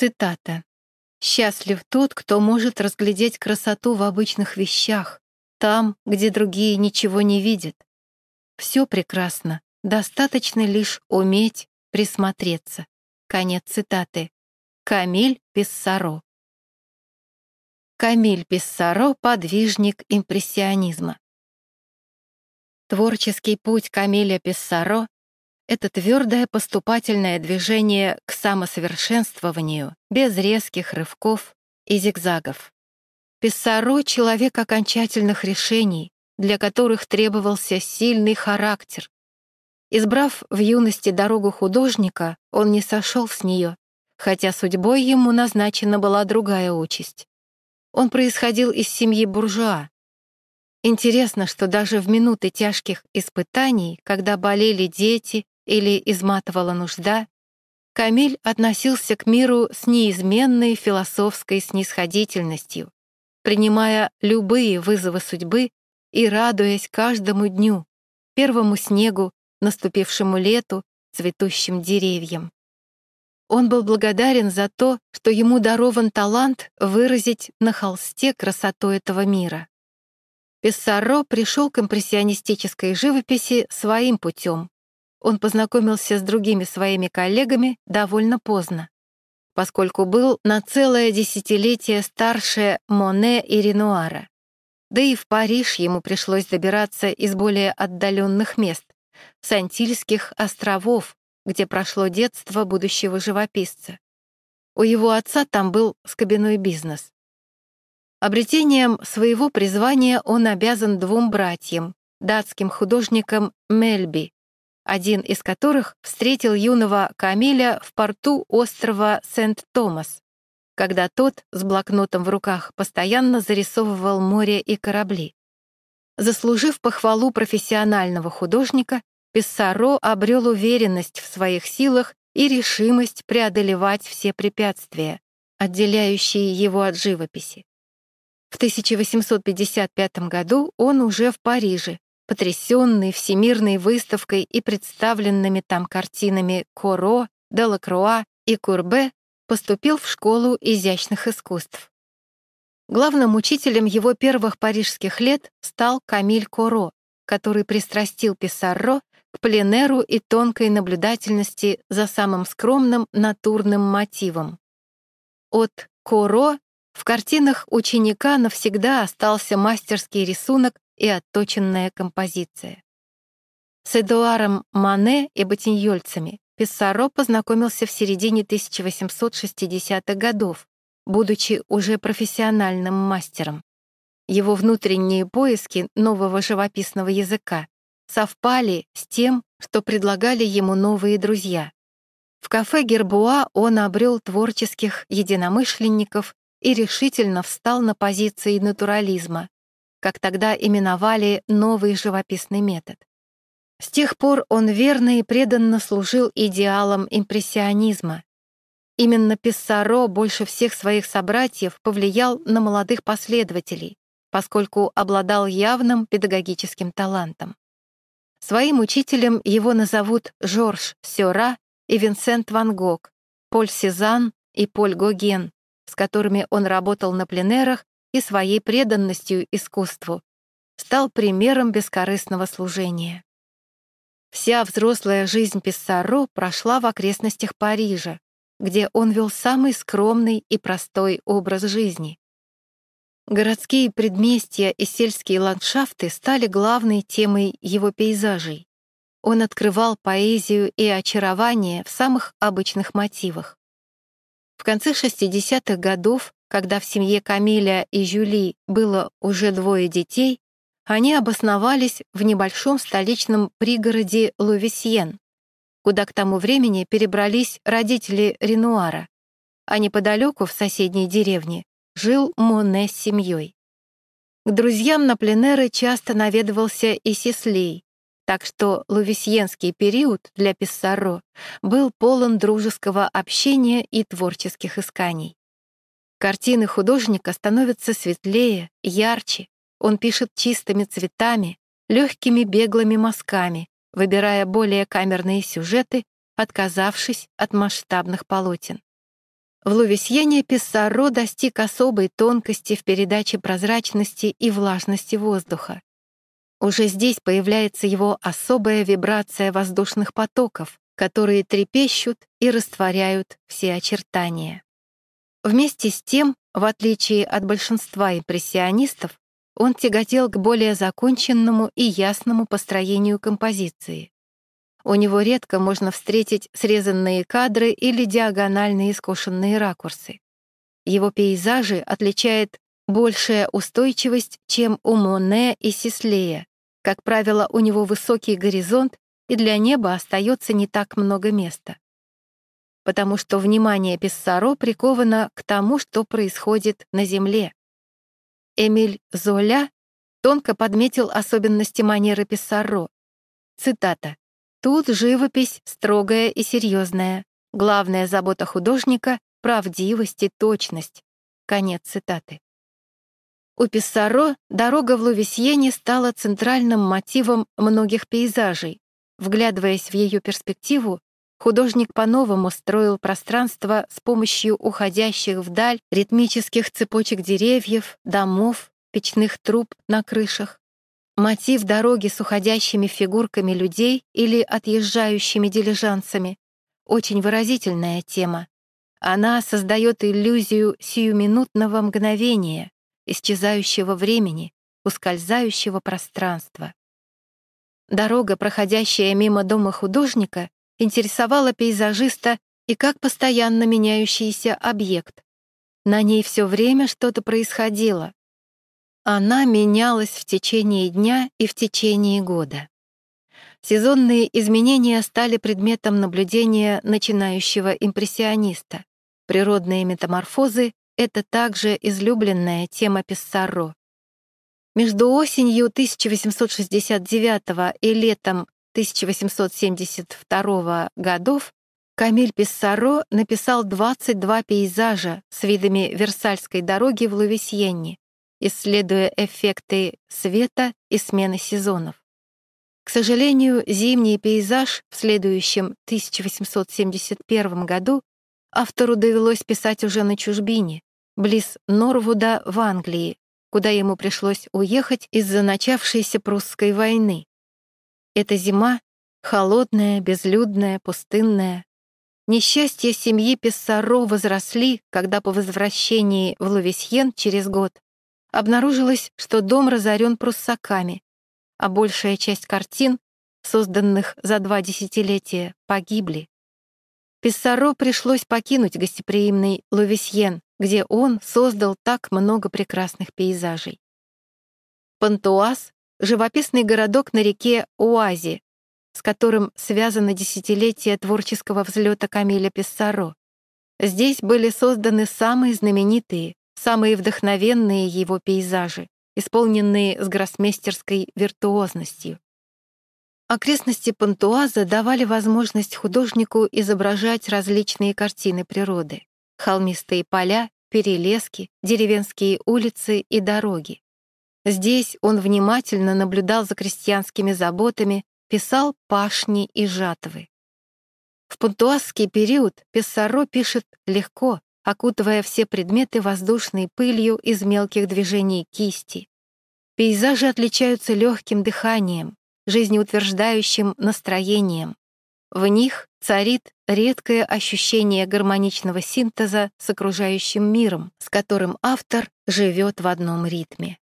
Цитата. «Счастлив тот, кто может разглядеть красоту в обычных вещах, там, где другие ничего не видят. Все прекрасно, достаточно лишь уметь присмотреться». Конец цитаты. Камиль Писсаро. Камиль Писсаро — подвижник импрессионизма. Творческий путь Камиля Писсаро — это твердое поступательное движение к самосовершенствованию без резких рывков и зигзагов. Писсаро — человек окончательных решений, для которых требовался сильный характер. Избрав в юности дорогу художника, он не сошел с нее, хотя судьбой ему назначена была другая участь. Он происходил из семьи буржуа. Интересно, что даже в минуты тяжких испытаний, когда болели дети или изматывала нужда, Камиль относился к миру с неизменной философской снисходительностью, принимая любые вызовы судьбы и радуясь каждому дню, первому снегу, наступившему лету, цветущим деревьям. Он был благодарен за то, что ему дарован талант выразить на холсте красоту этого мира. Писсаро пришел к импрессионистической живописи своим путем. Он познакомился с другими своими коллегами довольно поздно, поскольку был на целое десятилетие старше Моне и Ренуара. Да и в Париж ему пришлось добираться из более отдаленных мест, с Антильских островов, где прошло детство будущего живописца. У его отца там был скобяной бизнес. Обретением своего призвания он обязан двум братьям, датским художникам Мельби, один из которых встретил юного Камиля в порту острова Сент-Томас, когда тот с блокнотом в руках постоянно зарисовывал море и корабли. Заслужив похвалу профессионального художника, Писсаро обрел уверенность в своих силах и решимость преодолевать все препятствия, отделяющие его от живописи. В 1855 году он уже в Париже, потрясенный всемирной выставкой и представленными там картинами Коро, Делакруа и Курбе, поступил в школу изящных искусств. Главным учителем его первых парижских лет стал Камиль Коро, который пристрастил Писсарро к пленеру и тонкой наблюдательности за самым скромным натурным мотивом. От Коро в картинах ученика навсегда остался мастерский рисунок и отточенная композиция. С Эдуаром Мане и Ботиньольцами Писсаро познакомился в середине 1860-х годов, будучи уже профессиональным мастером. Его внутренние поиски нового живописного языка совпали с тем, что предлагали ему новые друзья. В кафе Гербуа он обрел творческих единомышленников и решительно встал на позиции натурализма, как тогда именовали новый живописный метод. С тех пор он верно и преданно служил идеалам импрессионизма. Именно Писсаро больше всех своих собратьев повлиял на молодых последователей, поскольку обладал явным педагогическим талантом. Своим учителем его назовут Жорж Сёра и Винсент Ван Гог, Поль Сезанн и Поль Гоген, с которыми он работал на пленерах и своей преданностью искусству стал примером бескорыстного служения. Вся взрослая жизнь Писсаро прошла в окрестностях Парижа, где он вел самый скромный и простой образ жизни. Городские предместья и сельские ландшафты стали главной темой его пейзажей. Он открывал поэзию и очарование в самых обычных мотивах. В конце 60-х годов, когда в семье Камиля и Жюли было уже двое детей, они обосновались в небольшом столичном пригороде Лувисьен, куда к тому времени перебрались родители Ренуара, а неподалеку в соседней деревне жил Моне с семьей. К друзьям на пленеры часто наведывался и Сислей, так что лувисьенский период для Писсаро был полон дружеского общения и творческих исканий. Картины художника становятся светлее, ярче, он пишет чистыми цветами, легкими беглыми мазками, выбирая более камерные сюжеты, отказавшись от масштабных полотен. В Лувесьене Писсаро достиг особой тонкости в передаче прозрачности и влажности воздуха. Уже здесь появляется его особая вибрация воздушных потоков, которые трепещут и растворяют все очертания. Вместе с тем, в отличие от большинства импрессионистов, он тяготел к более законченному и ясному построению композиции. У него редко можно встретить срезанные кадры или диагональные скошенные ракурсы. Его пейзажи отличает большая устойчивость, чем у Моне и Сислея. Как правило, у него высокий горизонт, и для неба остается не так много места. Потому что внимание Писсаро приковано к тому, что происходит на Земле. Эмиль Золя тонко подметил особенности манеры Писсаро. Цитата. Тут живопись строгая и серьезная. Главная забота художника — правдивость и точность. Конец цитаты. У Писсаро дорога в Лувесьене стала центральным мотивом многих пейзажей. Вглядываясь в ее перспективу, художник по-новому строил пространство с помощью уходящих вдаль ритмических цепочек деревьев, домов, печных труб на крышах. Мотив дороги с уходящими фигурками людей или отъезжающими дилижансами — очень выразительная тема. Она создает иллюзию сиюминутного мгновения, исчезающего времени, ускользающего пространства. Дорога, проходящая мимо дома художника, интересовала пейзажиста и как постоянно меняющийся объект. На ней все время что-то происходило, она менялась в течение дня и в течение года. Сезонные изменения стали предметом наблюдения начинающего импрессиониста. Природные метаморфозы — это также излюбленная тема Писсаро. Между осенью 1869 и летом 1872 годов Камиль Писсаро написал 22 пейзажа с видами Версальской дороги в Лувесьенне, исследуя эффекты света и смены сезонов. К сожалению, зимний пейзаж в следующем 1871 году автору довелось писать уже на чужбине, близ Норвуда в Англии, куда ему пришлось уехать из-за начавшейся прусской войны. Эта зима — холодная, безлюдная, пустынная. Несчастья семьи Писсаро возросли, когда по возвращении в Лувесьен через год обнаружилось, что дом разорен пруссаками, а большая часть картин, созданных за два десятилетия, погибли. Писсаро пришлось покинуть гостеприимный Лувесьен, где он создал так много прекрасных пейзажей. Пантуаз — живописный городок на реке Уази, с которым связано десятилетие творческого взлета Камиля Писсаро. Здесь были созданы самые знаменитые, самые вдохновенные его пейзажи, исполненные с гроссмейстерской виртуозностью. Окрестности Пантуаза давали возможность художнику изображать различные картины природы — холмистые поля, перелески, деревенские улицы и дороги. Здесь он внимательно наблюдал за крестьянскими заботами, писал пашни и жатвы. В пантуазский период Писсаро пишет легко, окутывая все предметы воздушной пылью из мелких движений кисти. Пейзажи отличаются легким дыханием, жизнеутверждающим настроением. В них царит редкое ощущение гармоничного синтеза с окружающим миром, с которым автор живет в одном ритме.